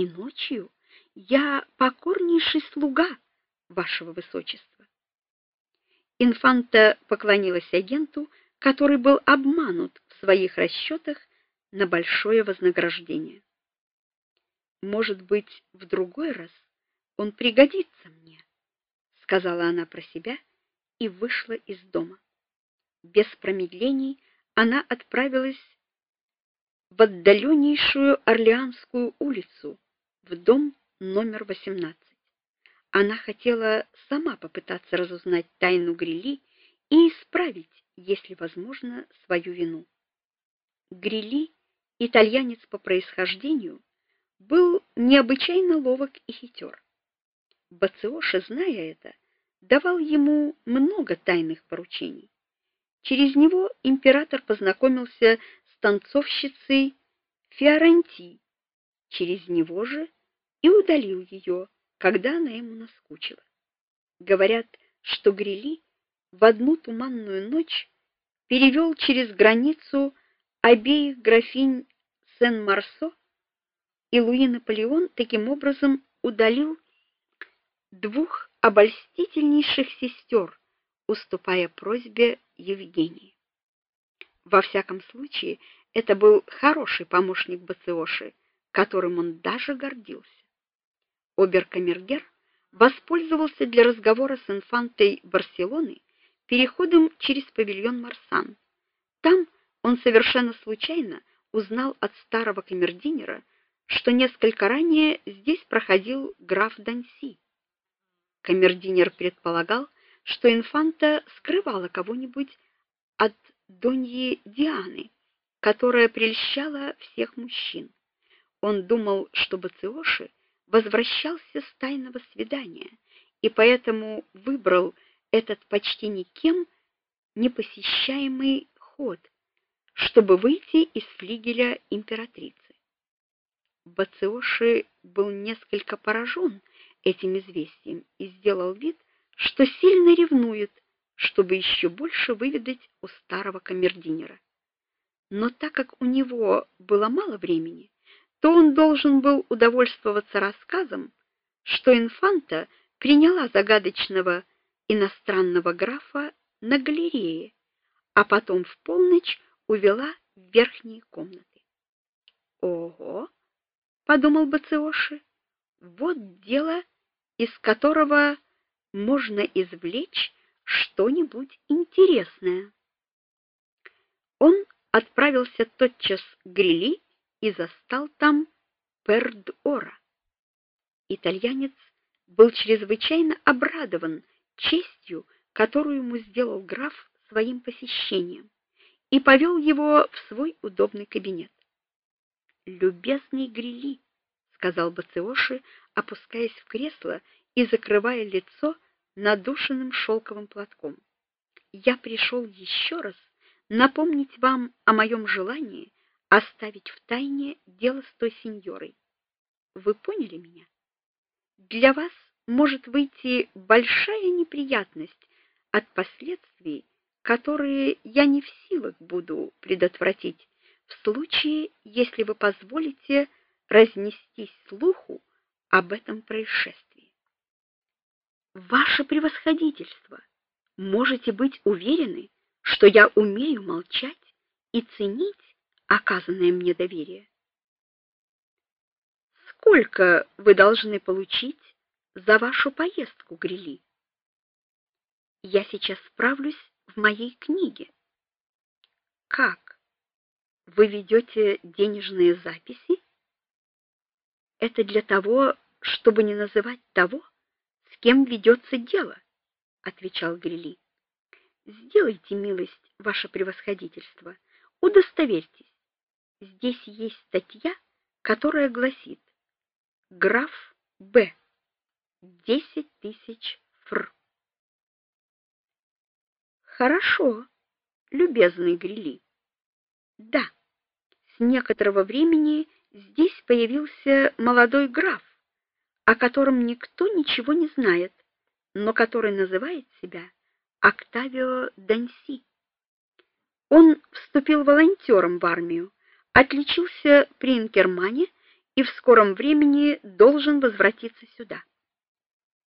и ночью я покорнейший слуга вашего высочества. Инфанта поклонилась агенту, который был обманут в своих расчетах на большое вознаграждение. Может быть, в другой раз он пригодится мне, сказала она про себя и вышла из дома. Без промедлений она отправилась в отдаленнейшую Орлеанскую улицу, в дом номер 18. Она хотела сама попытаться разузнать тайну Грили и исправить, если возможно, свою вину. Грили, итальянец по происхождению, был необычайно ловок и хитер. Бациоши, зная это, давал ему много тайных поручений. Через него император познакомился с танцовщицей Фиоранти. Через него же и удалил ее, когда она ему наскучила. Говорят, что Грили в одну туманную ночь перевел через границу обеих графинь Сен-Марсо, и Луи Наполеон таким образом удалил двух обольстительнейших сестер, уступая просьбе Евгении. Во всяком случае, это был хороший помощник Бациоши, которым он даже гордился. Оберкамергер воспользовался для разговора с инфантой Барселоны переходом через павильон Марсан. Там он совершенно случайно узнал от старого камердинера, что несколько ранее здесь проходил граф Данси. Камердинер предполагал, что инфанта скрывала кого-нибудь от Доньи Дианы, которая прельщала всех мужчин. Он думал, что Бациоши возвращался с тайного свидания, и поэтому выбрал этот почти никем не посещаемый ход, чтобы выйти из флигеля императрицы. Бациоши был несколько поражен этим известием и сделал вид, что сильно ревнует, чтобы еще больше выведать у старого камердинера. Но так как у него было мало времени, то он должен был удовольствоваться рассказом, что инфанта приняла загадочного иностранного графа на галерее, а потом в полночь увела в верхние комнаты. Ого, подумал Бациоши. Вот дело, из которого можно извлечь что-нибудь интересное. Он отправился тотчас к Грили и застал там Пердора. Итальянец был чрезвычайно обрадован честью, которую ему сделал граф своим посещением, и повел его в свой удобный кабинет. "Любезный Грили", сказал Бациоши, опускаясь в кресло и закрывая лицо надушенным шелковым платком. "Я пришел еще раз напомнить вам о моем желании оставить в тайне дело с той сеньорой. Вы поняли меня? Для вас может выйти большая неприятность от последствий, которые я не в силах буду предотвратить в случае, если вы позволите разнестись слуху об этом происшествии. Ваше превосходительство, можете быть уверены, что я умею молчать и ценить оказанное мне доверие. Сколько вы должны получить за вашу поездку, Грили? Я сейчас справлюсь в моей книге. Как? Вы ведете денежные записи? Это для того, чтобы не называть того, с кем ведется дело, отвечал Грили. Сделайте милость, ваше превосходительство, удостоверьтесь, Здесь есть статья, которая гласит: граф Б. 10 тысяч фр. Хорошо, любезный Грили. Да. С некоторого времени здесь появился молодой граф, о котором никто ничего не знает, но который называет себя Октавио Данси. Он вступил волонтером в армию отличился при Инкермане и в скором времени должен возвратиться сюда.